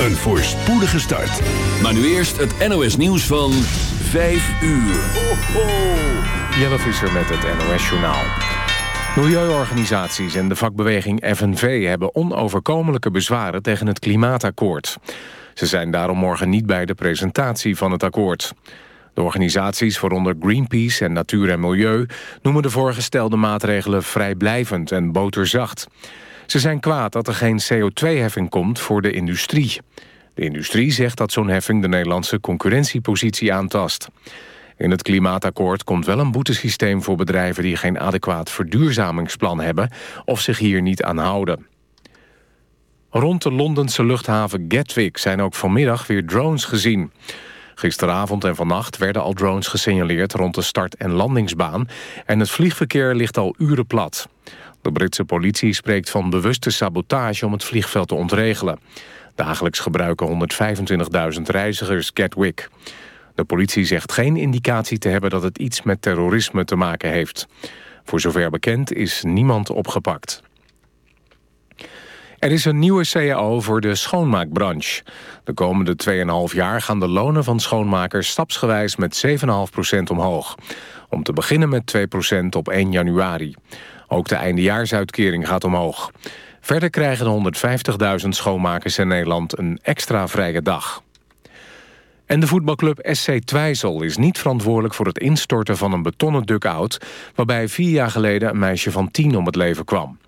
Een voorspoedige start. Maar nu eerst het NOS nieuws van 5 uur. Ho, ho. Jelle Visser met het NOS Journaal. Milieuorganisaties en de vakbeweging FNV hebben onoverkomelijke bezwaren tegen het klimaatakkoord. Ze zijn daarom morgen niet bij de presentatie van het akkoord. De organisaties, waaronder Greenpeace en Natuur en Milieu... noemen de voorgestelde maatregelen vrijblijvend en boterzacht. Ze zijn kwaad dat er geen CO2-heffing komt voor de industrie. De industrie zegt dat zo'n heffing de Nederlandse concurrentiepositie aantast. In het klimaatakkoord komt wel een boetesysteem voor bedrijven... die geen adequaat verduurzamingsplan hebben of zich hier niet aan houden. Rond de Londense luchthaven Gatwick zijn ook vanmiddag weer drones gezien. Gisteravond en vannacht werden al drones gesignaleerd rond de start- en landingsbaan... en het vliegverkeer ligt al uren plat. De Britse politie spreekt van bewuste sabotage om het vliegveld te ontregelen. Dagelijks gebruiken 125.000 reizigers Gatwick. De politie zegt geen indicatie te hebben dat het iets met terrorisme te maken heeft. Voor zover bekend is niemand opgepakt. Er is een nieuwe CAO voor de schoonmaakbranche. De komende 2,5 jaar gaan de lonen van schoonmakers stapsgewijs met 7,5% omhoog. Om te beginnen met 2% op 1 januari. Ook de eindejaarsuitkering gaat omhoog. Verder krijgen de 150.000 schoonmakers in Nederland een extra vrije dag. En de voetbalclub SC Twijzel is niet verantwoordelijk voor het instorten van een betonnen dugout... waarbij vier jaar geleden een meisje van tien om het leven kwam.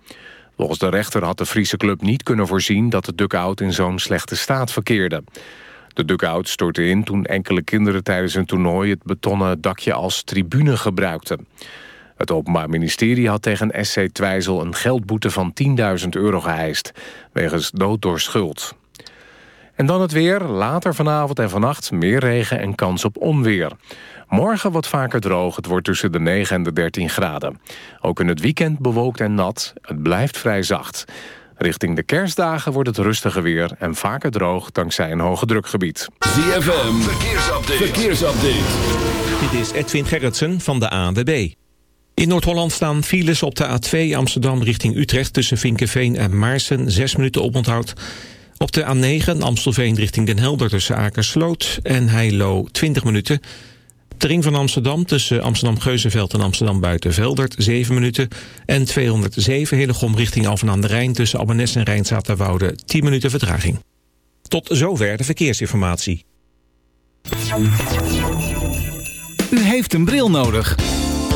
Volgens de rechter had de Friese club niet kunnen voorzien... dat de dugout in zo'n slechte staat verkeerde. De dugout stortte in toen enkele kinderen tijdens een toernooi... het betonnen dakje als tribune gebruikten. Het Openbaar Ministerie had tegen SC Twijzel een geldboete van 10.000 euro geëist... wegens dood door schuld. En dan het weer. Later vanavond en vannacht meer regen en kans op onweer. Morgen wat vaker droog. Het wordt tussen de 9 en de 13 graden. Ook in het weekend bewolkt en nat. Het blijft vrij zacht. Richting de kerstdagen wordt het rustiger weer en vaker droog dankzij een hoge drukgebied. ZFM, verkeersupdate. verkeersupdate. Dit is Edwin Gerritsen van de ANWB. In Noord-Holland staan files op de A2 Amsterdam richting Utrecht... tussen Vinkenveen en Maarsen, 6 minuten oponthoud. Op de A9 Amstelveen richting Den Helder tussen Akersloot en Heilo 20 minuten. De ring van Amsterdam tussen Amsterdam-Geuzenveld en Amsterdam-Buitenveldert 7 minuten. En 207 Hillegom richting Alphen aan de Rijn tussen Abbenes en Rijnzaterwoude 10 minuten vertraging. Tot zover de verkeersinformatie. U heeft een bril nodig.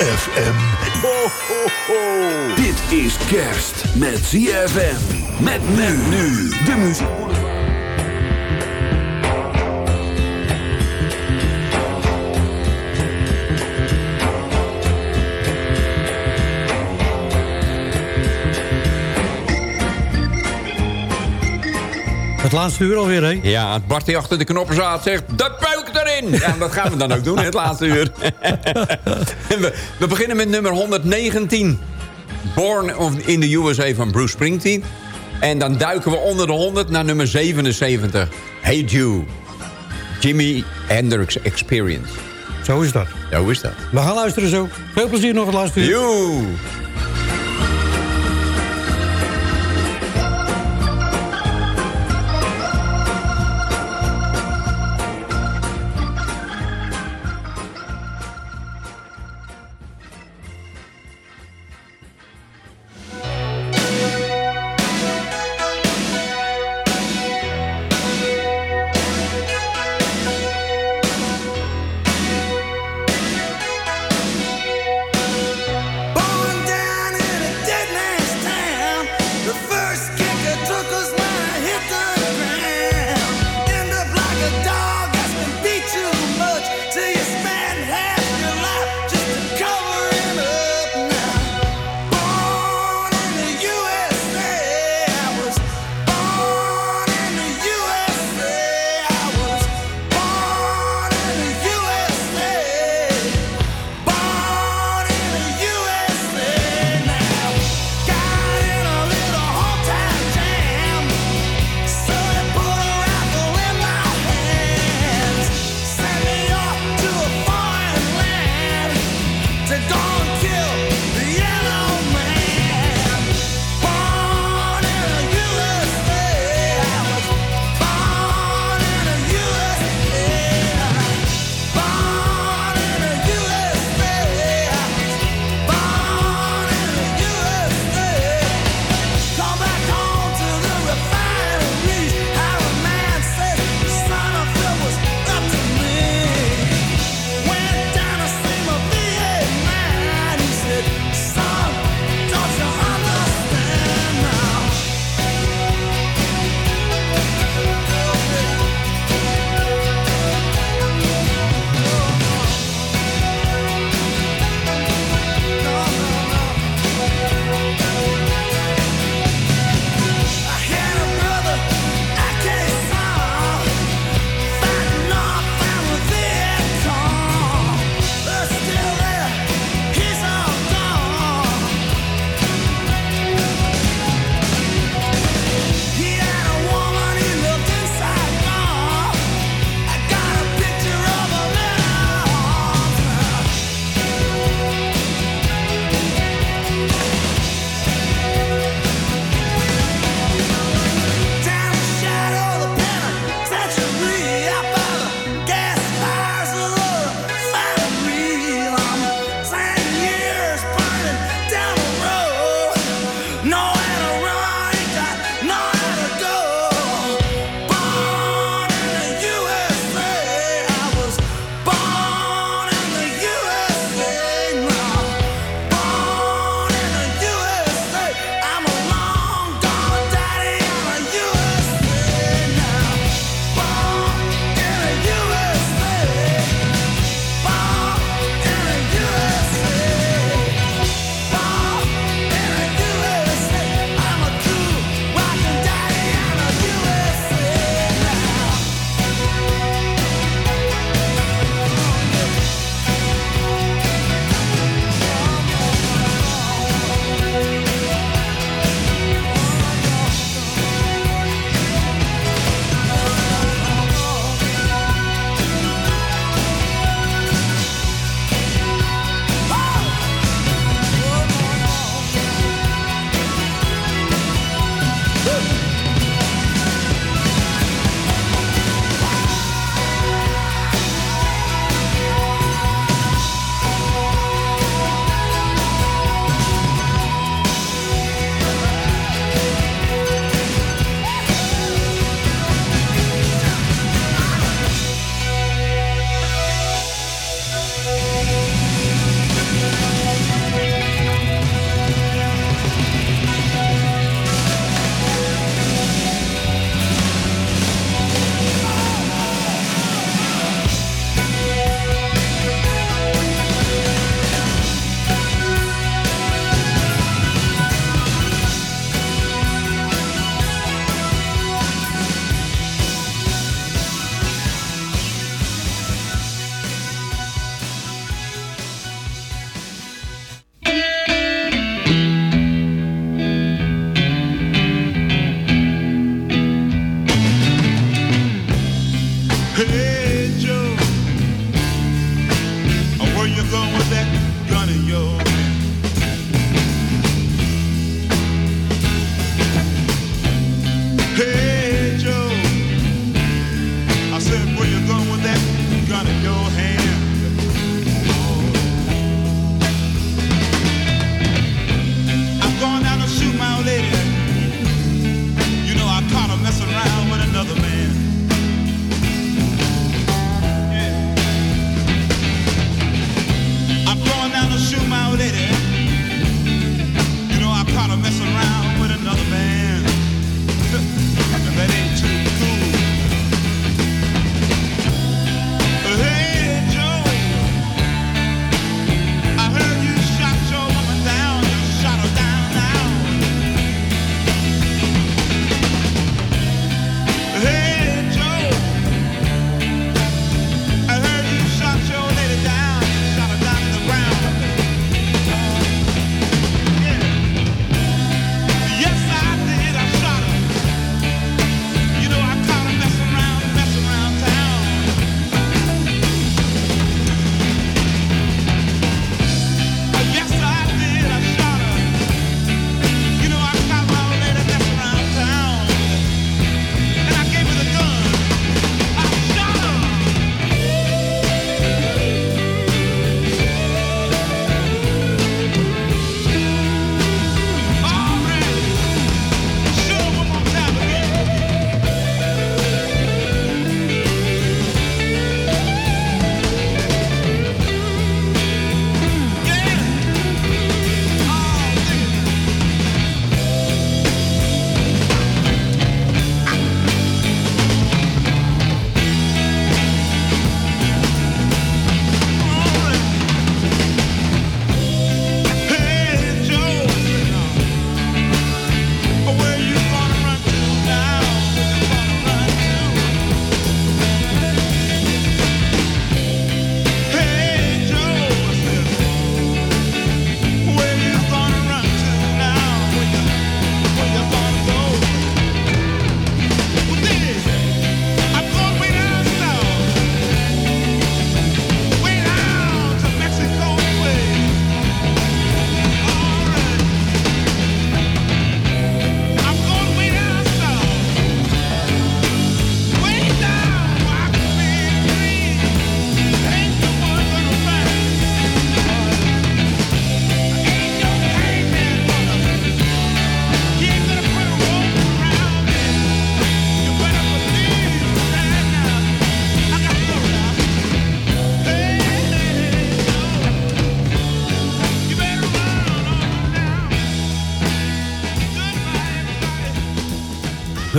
ZFM. Ho, ho, ho. Dit is kerst met ZFM. Met men nu. De muziek. Het laatste uur alweer, hè? Ja, Bart die achter de knoppen zat zegt... De Ja, dat gaan we dan ook doen, in het laatste uur. we, we beginnen met nummer 119. Born in the USA van Bruce Springsteen. En dan duiken we onder de 100 naar nummer 77. Hey Jude. Jimi Hendrix Experience. Zo is dat. Zo is dat. We gaan luisteren zo. Veel plezier nog het laatste uur.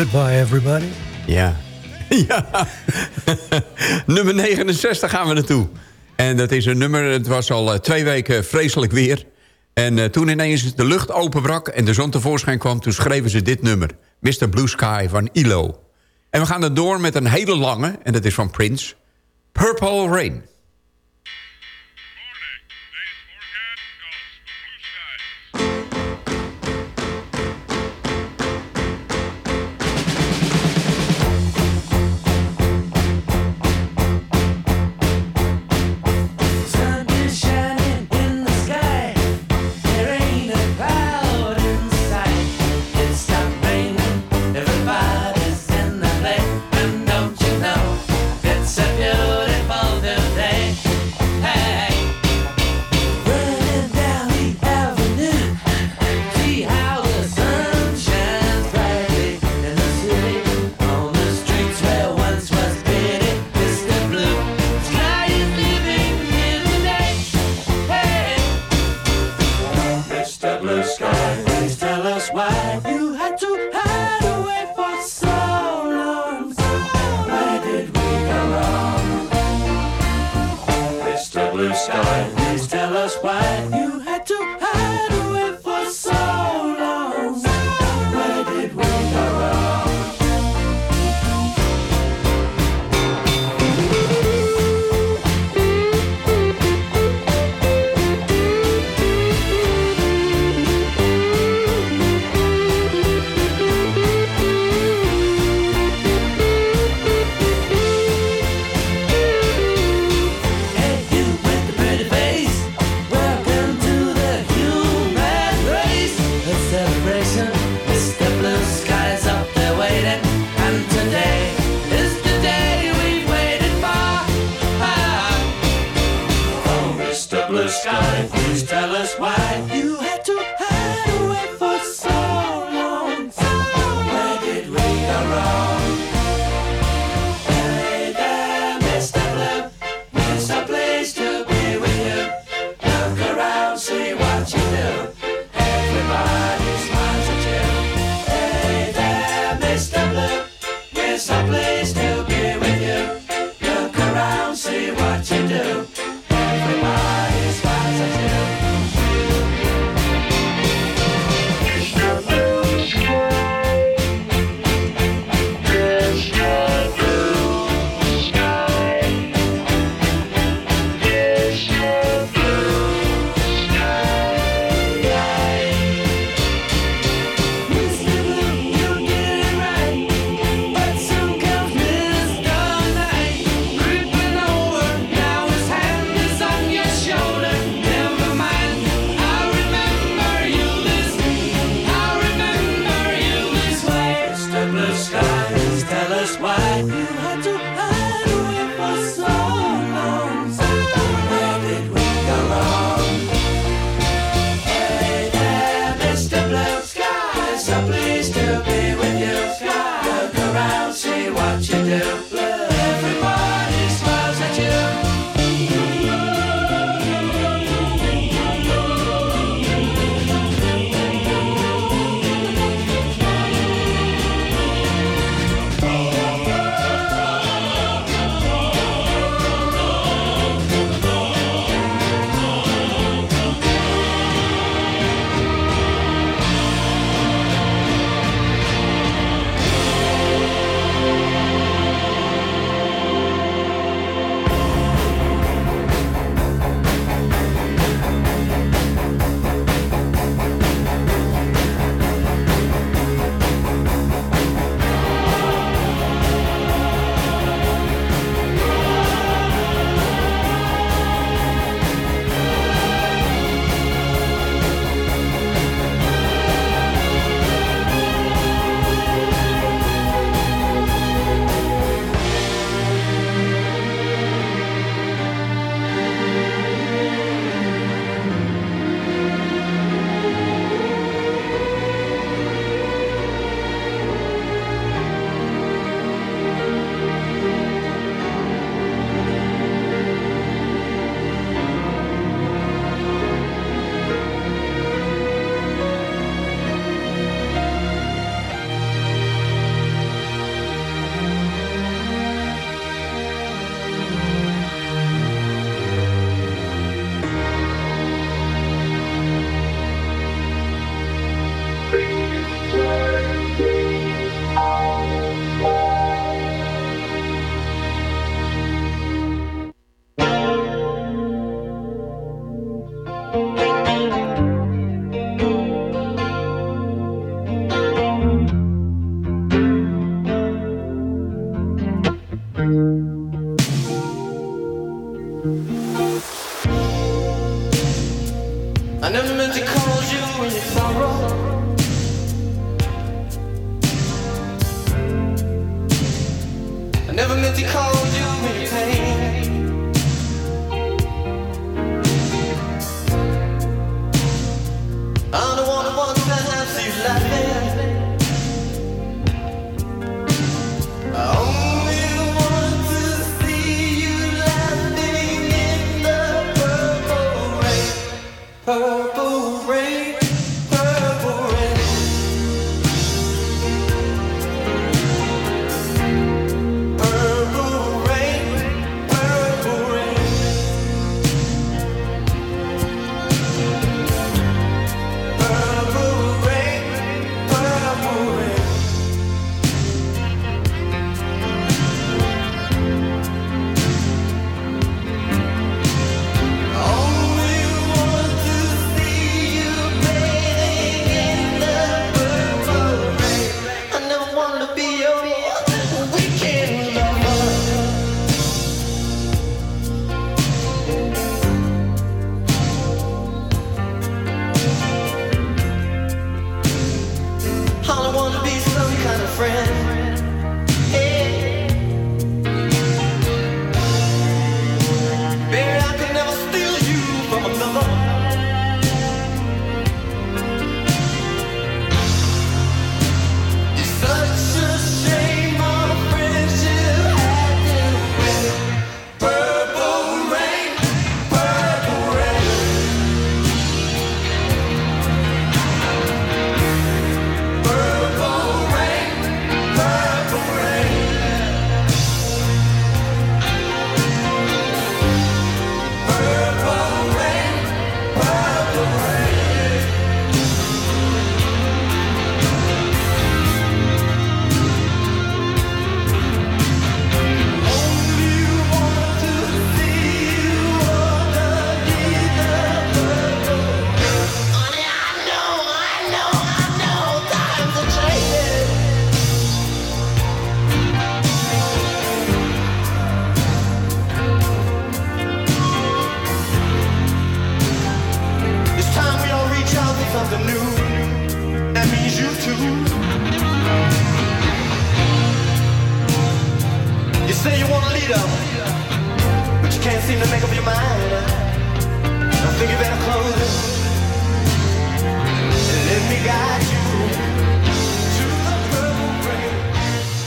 Goodbye everybody. Ja. ja. nummer 69 gaan we naartoe. En dat is een nummer, het was al eh, twee weken vreselijk weer. En eh, toen ineens de lucht openbrak en de zon tevoorschijn kwam... toen schreven ze dit nummer, Mr. Blue Sky van ILO. En we gaan er door met een hele lange, en dat is van Prince... Purple Rain.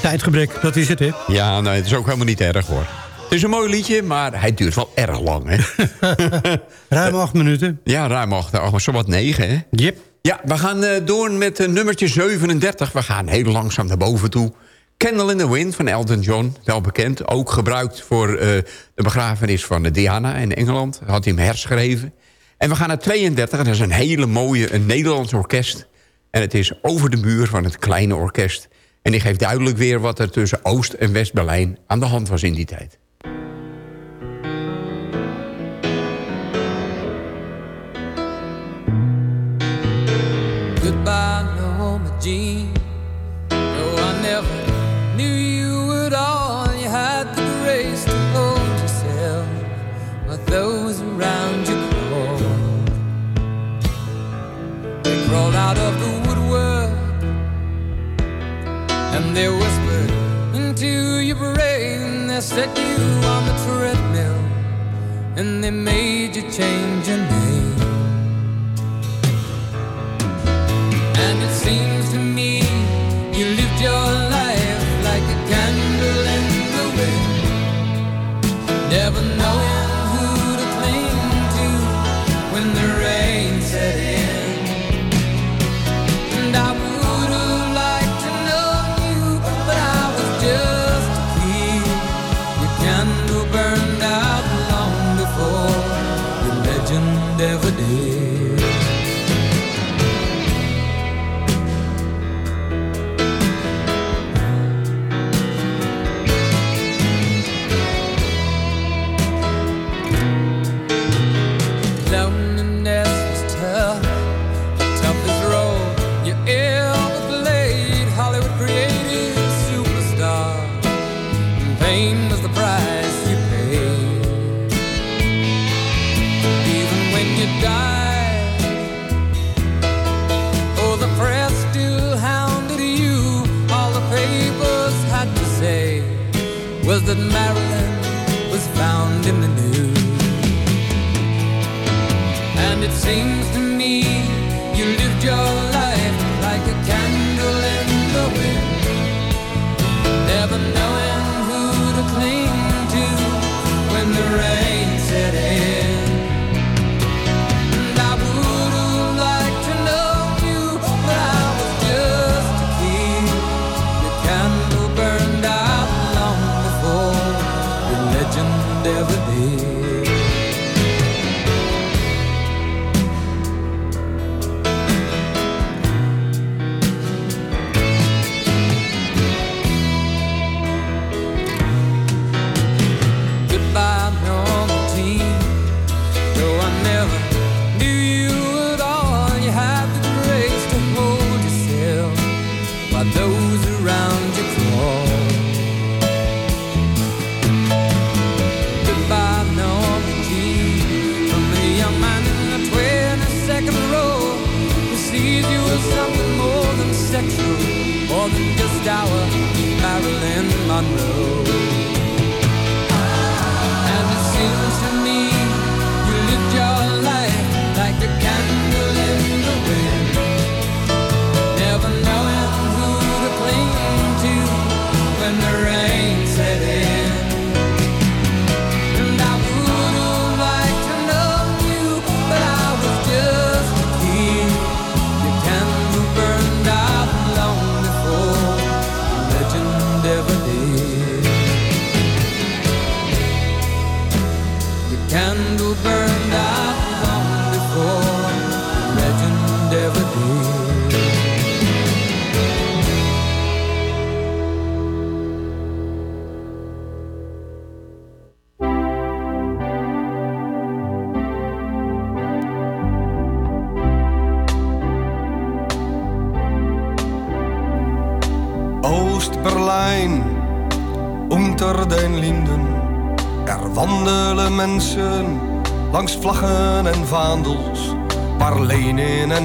Tijdgebrek, dat is het, hè? Ja, nee, het is ook helemaal niet erg, hoor. Het is een mooi liedje, maar hij duurt wel erg lang, hè? ruim acht minuten. Ja, ruim acht, maar zowat negen, hè? Yep. Ja, we gaan eh, door met eh, nummertje 37. We gaan heel langzaam naar boven toe. Candle in the Wind van Elton John, wel bekend. Ook gebruikt voor eh, de begrafenis van Diana in Engeland. Had hij hem herschreven. En we gaan naar 32, dat is een hele mooie een Nederlands orkest. En het is over de muur van het kleine orkest. En die geeft duidelijk weer wat er tussen Oost- en West-Berlijn aan de hand was in die tijd. set you on the treadmill and they made you change your name. And it seems to me you lived your life like a candle in the wind, never knowing.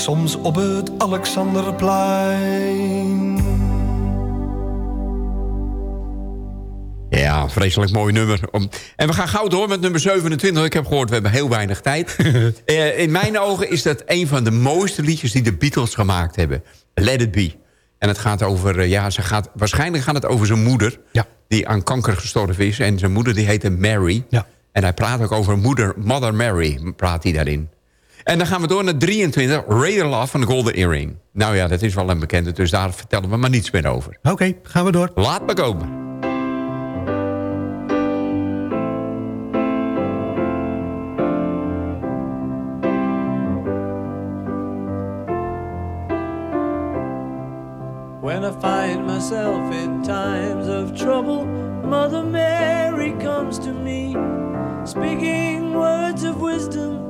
soms op het Alexanderplein. Ja, vreselijk mooi nummer. Om- En we gaan gauw door met nummer 27. Ik heb gehoord, we hebben heel weinig tijd. Eh, in mijn ogen is dat een van de mooiste liedjes die de Beatles gemaakt hebben. Let It Be. En het gaat over, eh, ja, ze gaat, waarschijnlijk gaat het over zijn moeder. Die aan kanker gestorven is. En zijn moeder die heette Mary. En hij praat ook over moeder, Mother Mary, praat hij daarin. En dan gaan we door naar 23, Radar Love van de Golden Earring. Nou ja, dat is wel een bekende, dus daar vertellen we maar niets meer over. Oké, gaan we door. Laat me komen. When I find myself in times of trouble, Mother Mary comes to me, speaking words of wisdom,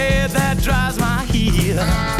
head that drives my heel.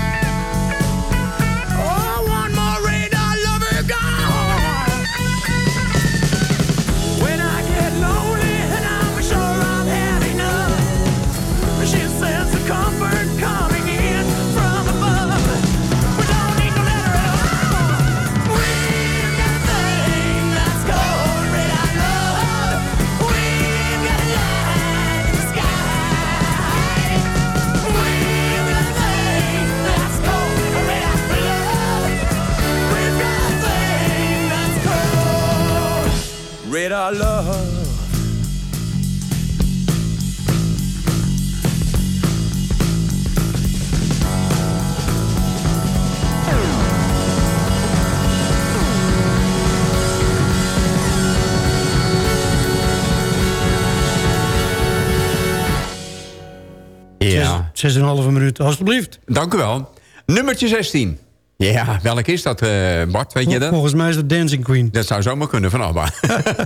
6,5 minuut, alstublieft. Dank u wel. Nummertje 16. Ja, welk is dat, eh, Bart? Weet je dat? Volgens mij is dat Dancing Queen. Dat zou zomaar kunnen van Abba.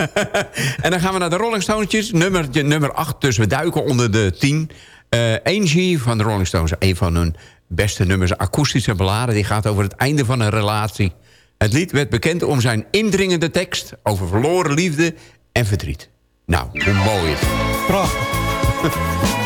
en dan gaan we naar de Rolling Stones, nummertje nummer 8. Dus we duiken onder de 10. Uh, eh, Angie van de Rolling Stones, een van hun beste nummers. Akoestische beladen, die gaat over het einde van een relatie. Het lied werd bekend om zijn indringende tekst... over verloren liefde en verdriet. Nou, hoe mooi is het? Prachtig.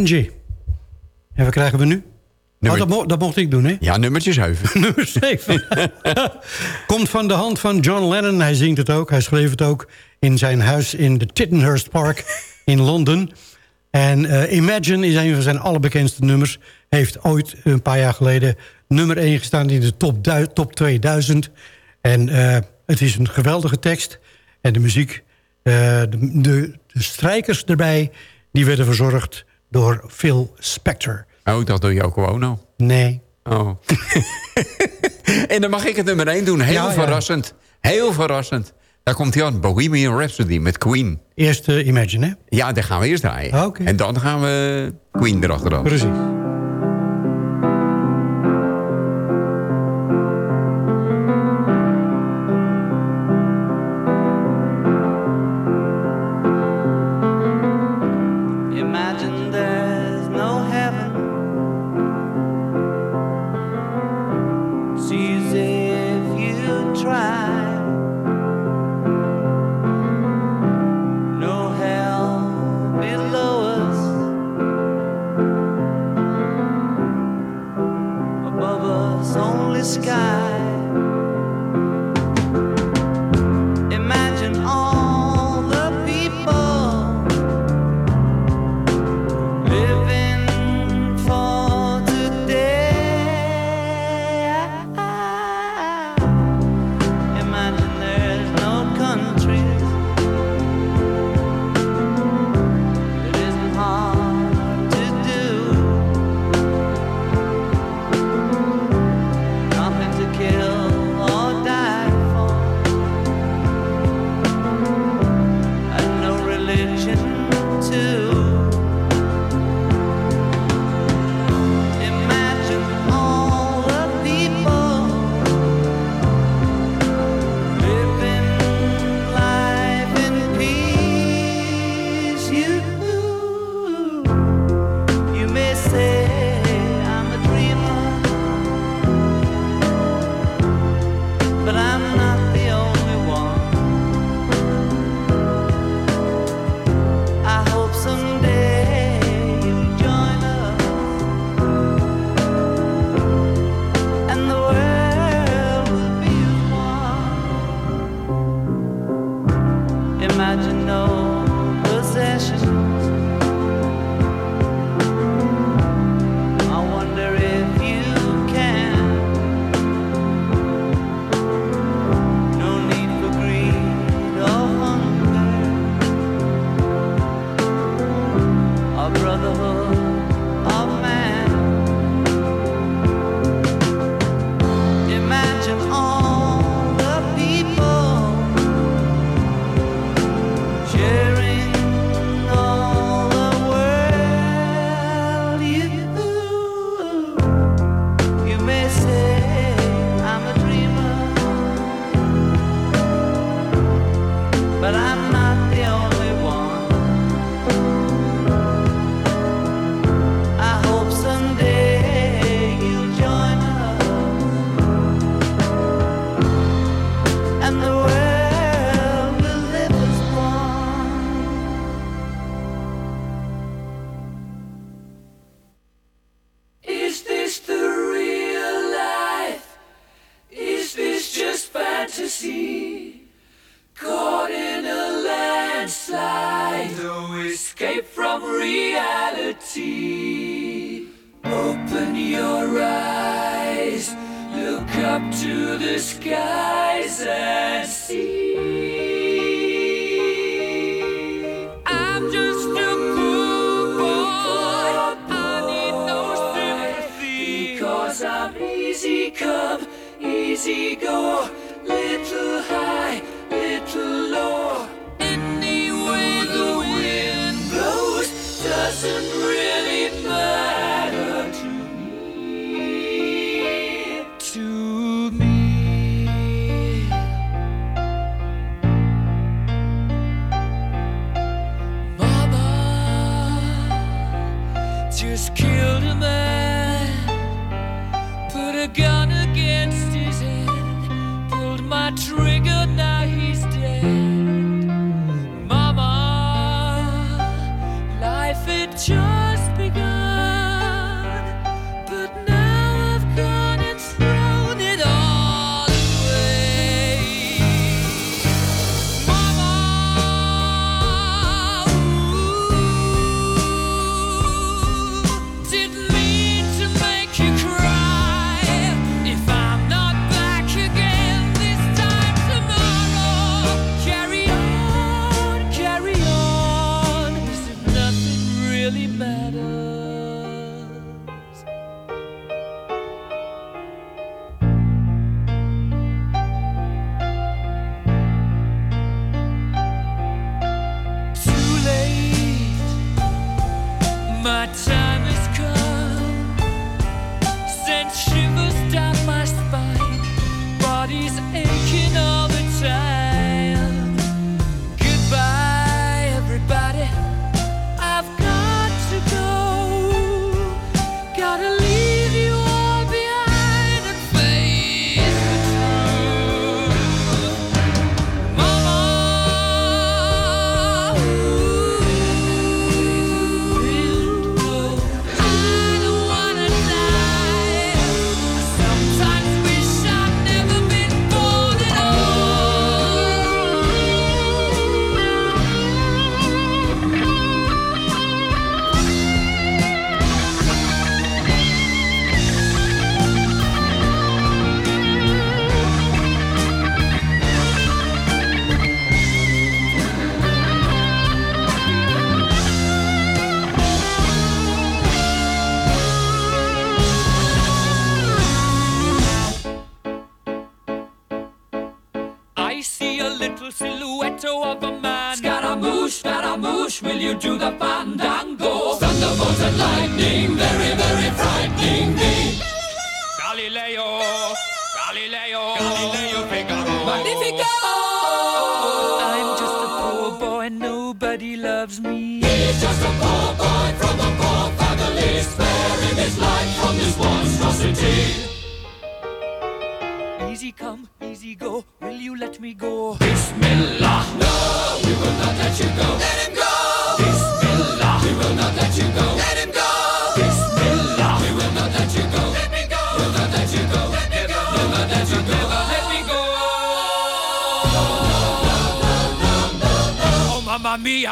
en Angie. En wat krijgen we nu? Oh, dat, mo- dat mocht ik doen, hè? Ja, nummertje 7. Nummer 7. Komt van de hand van John Lennon. Hij zingt het ook. Hij schreef het ook in zijn huis in de Tittenhurst Park in Londen. En eh, Imagine is een van zijn allerbekendste nummers. Heeft ooit een paar jaar geleden nummer 1 gestaan in de top, top 2000. En eh, het is een geweldige tekst. En de muziek, eh, de, de, de strijkers erbij... die werden verzorgd door Phil Spector. Oh, dat doe je ook gewoon al. Nee. Oh. en dan mag ik het nummer 1 doen. Heel Ja, ja. verrassend. Heel verrassend. Daar komt hij aan. Bohemian Rhapsody met Queen. Eerst Imagine, hè? Ja, daar gaan we eerst draaien. Oké. En dan gaan we Queen erachteraan. Precies. to the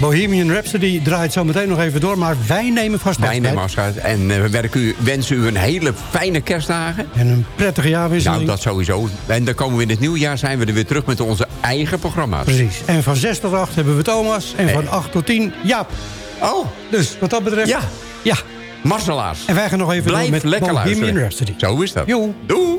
Bohemian Rhapsody draait zo meteen nog even door, maar wij nemen vast afscheid. Wij nemen afscheid en eh, we u, wensen u een hele fijne kerstdagen. En een prettige jaarwisseling. Nou, dat sowieso. En dan komen we in het nieuwjaar zijn we er weer terug met onze eigen programma's. Precies. En van 6 tot 8 hebben we Thomas en van eh. 8 tot 10 Jaap. Oh. Dus wat dat betreft... Ja. Ja. Marcelaars. En wij gaan nog even Blijf door met lekker Bohemian. Rhapsody. Zo is dat. Joe. Doei.